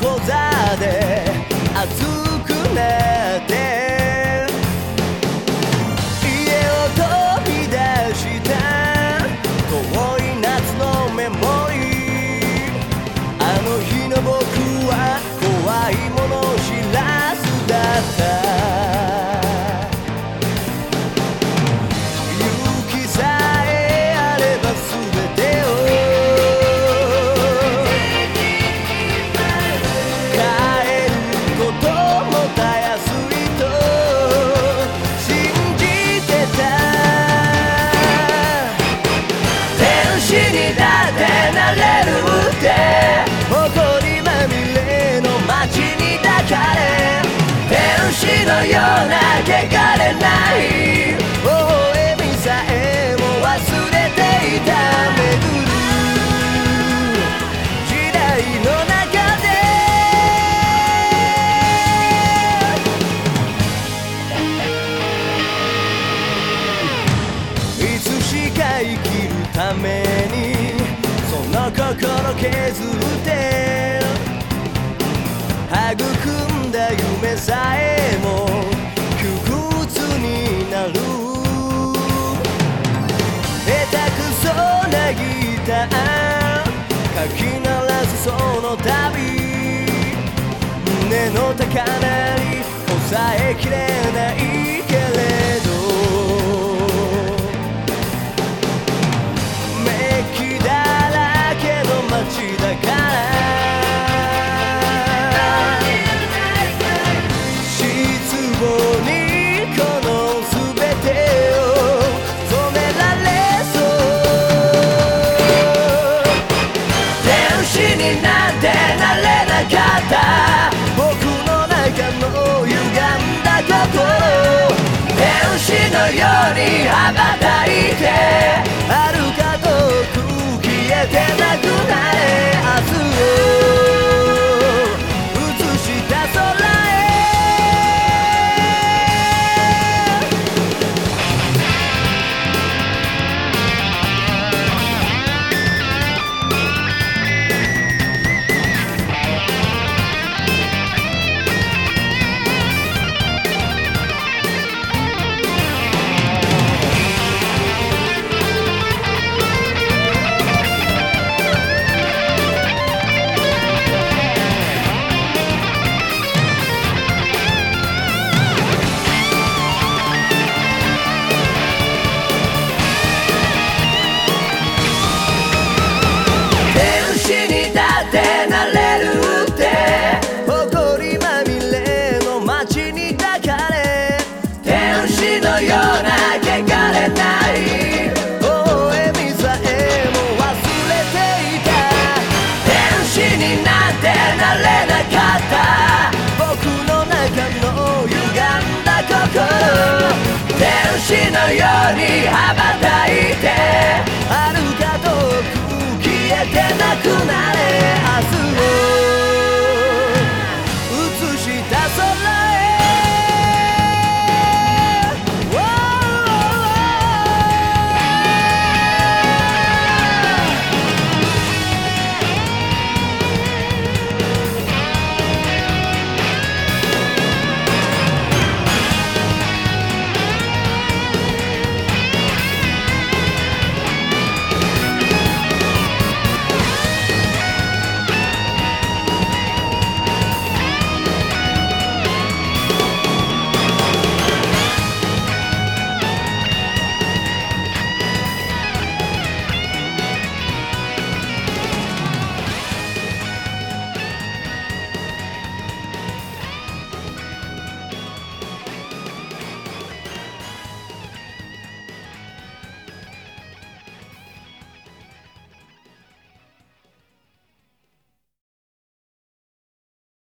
座で熱くねれるって誇りまみれの街に抱かれ天使のような汚れない微笑みさえも忘れていた巡る時代の中でいつしか生きるために心削って育んだ夢さえも窮屈になる。下手くそなギター書き鳴らすその度胸の高鳴り抑えきれないった。僕の中の歪んだ心。天使のように羽ばたいて。あるか遠く消えてなくなれ。明日へ天使のように羽ばたいて遥か遠く消えてなくなれ明日を映した空。